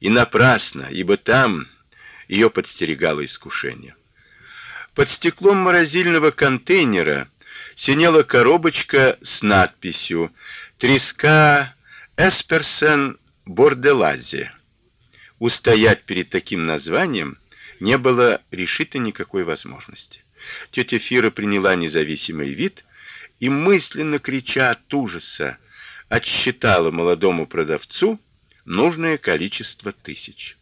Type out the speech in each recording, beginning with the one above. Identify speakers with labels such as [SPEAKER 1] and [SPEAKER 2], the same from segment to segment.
[SPEAKER 1] И напрасно, ибо там ее подстерегало искушение. Под стеклом морозильного контейнера синела коробочка с надписью «Треска Эсперсен Борделазе». Устоять перед таким названием не было решительно никакой возможности. Тетя Фира приняла независимый вид и мысленно крича от ужаса отсчитала молодому продавцу нужное количество тысяч.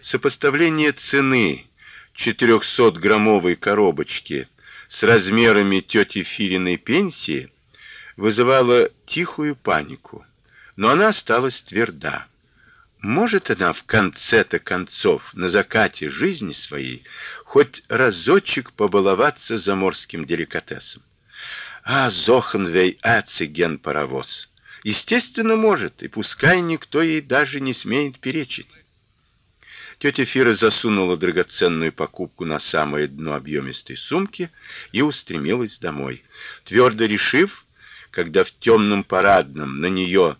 [SPEAKER 1] Сопоставление цены 400-граммовой коробочки с размерами тети Фириной пенсии вызывало тихую панику, но она осталась тверда. Может она в конце-то концов, на закате жизни своей, хоть разочек побаловаться заморским деликатесом. А Зохенвей Ациген паровоз. Естественно, может, и пускай никто ей даже не смеет перечить. Тетя Фира засунула драгоценную покупку на самое дно объемистой сумки и устремилась домой, твердо решив, когда в темном парадном на нее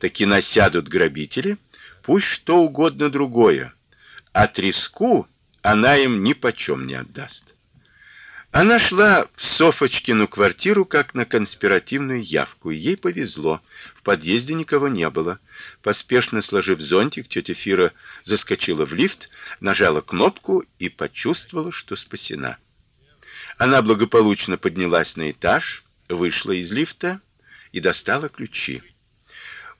[SPEAKER 1] таки насядут грабители, пусть что угодно другое, а треску она им ни почем не отдаст. Она шла в Софочкину квартиру как на конспиративную явку, ей повезло. В подъезде никого не было. Поспешно сложив зонтик, тетя Фира заскочила в лифт, нажала кнопку и почувствовала, что спасена. Она благополучно поднялась на этаж, вышла из лифта и достала ключи.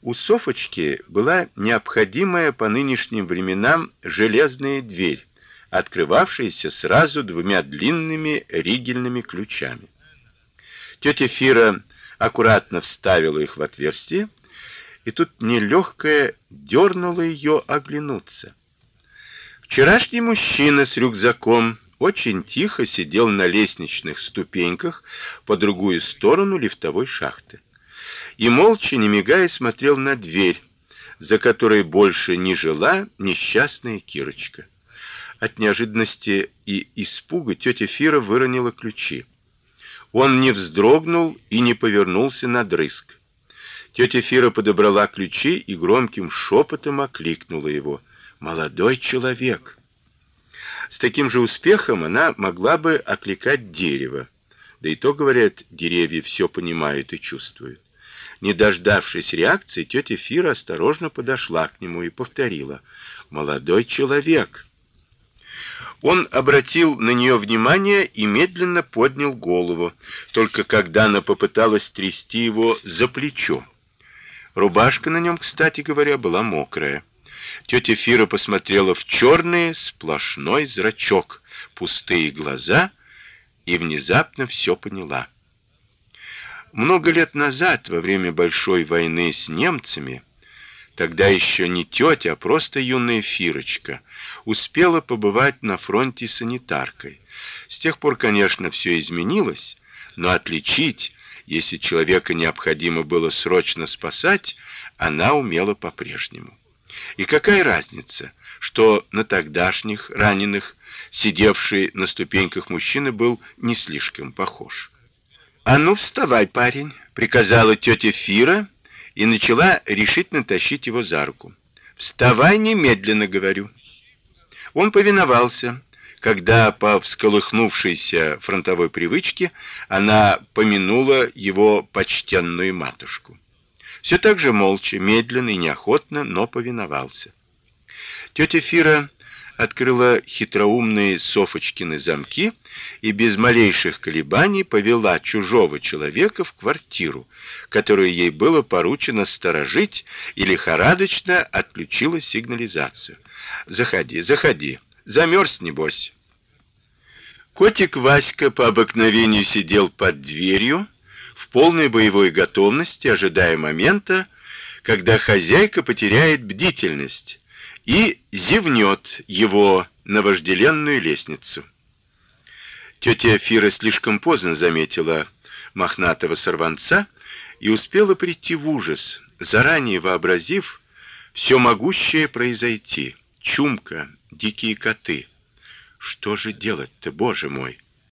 [SPEAKER 1] У Софочки была необходимая по нынешним временам железная дверь открывавшиеся сразу двумя длинными ригельными ключами. Тетя Фира аккуратно вставила их в отверстие, и тут нелегкая дернула ее оглянуться. Вчерашний мужчина с рюкзаком очень тихо сидел на лестничных ступеньках по другую сторону лифтовой шахты. И молча, не мигая, смотрел на дверь, за которой больше не жила несчастная Кирочка. От неожиданности и испуга тетя Фира выронила ключи. Он не вздрогнул и не повернулся на дрызг. Тетя Фира подобрала ключи и громким шепотом окликнула его: "Молодой человек". С таким же успехом она могла бы окликать дерево. Да и то, говорят, деревья все понимают и чувствуют. Не дождавшись реакции, тетя Фира осторожно подошла к нему и повторила: "Молодой человек". Он обратил на нее внимание и медленно поднял голову, только когда она попыталась трясти его за плечо. Рубашка на нем, кстати говоря, была мокрая. Тетя Фира посмотрела в черный сплошной зрачок, пустые глаза и внезапно все поняла. Много лет назад, во время большой войны с немцами, тогда еще не тетя, а просто юная Фирочка, успела побывать на фронте санитаркой. С тех пор, конечно, все изменилось, но отличить, если человека необходимо было срочно спасать, она умела по-прежнему. И какая разница, что на тогдашних раненых сидевший на ступеньках мужчина был не слишком похож. "А ну вставай, парень", приказала тетя Фира и начала решительно тащить его за руку. "Вставай немедленно, говорю". Он повиновался, когда по всколыхнувшейся фронтовой привычке она помянула его почтенную матушку. Все так же молча, медленно и неохотно, но повиновался. Тетя Фира открыла хитроумные Софочкины замки и без малейших колебаний повела чужого человека в квартиру, которую ей было поручено сторожить, и лихорадочно отключила сигнализацию. Заходи, заходи. Замерз небось. Котик Васька по обыкновению сидел под дверью в полной боевой готовности, ожидая момента, когда хозяйка потеряет бдительность и зевнет его на вожделенную лестницу. Тетя Фира слишком поздно заметила мохнатого сорванца и успела прийти в ужас, заранее вообразив все могущее произойти. Чумка, дикие коты. Что же делать-то, боже мой?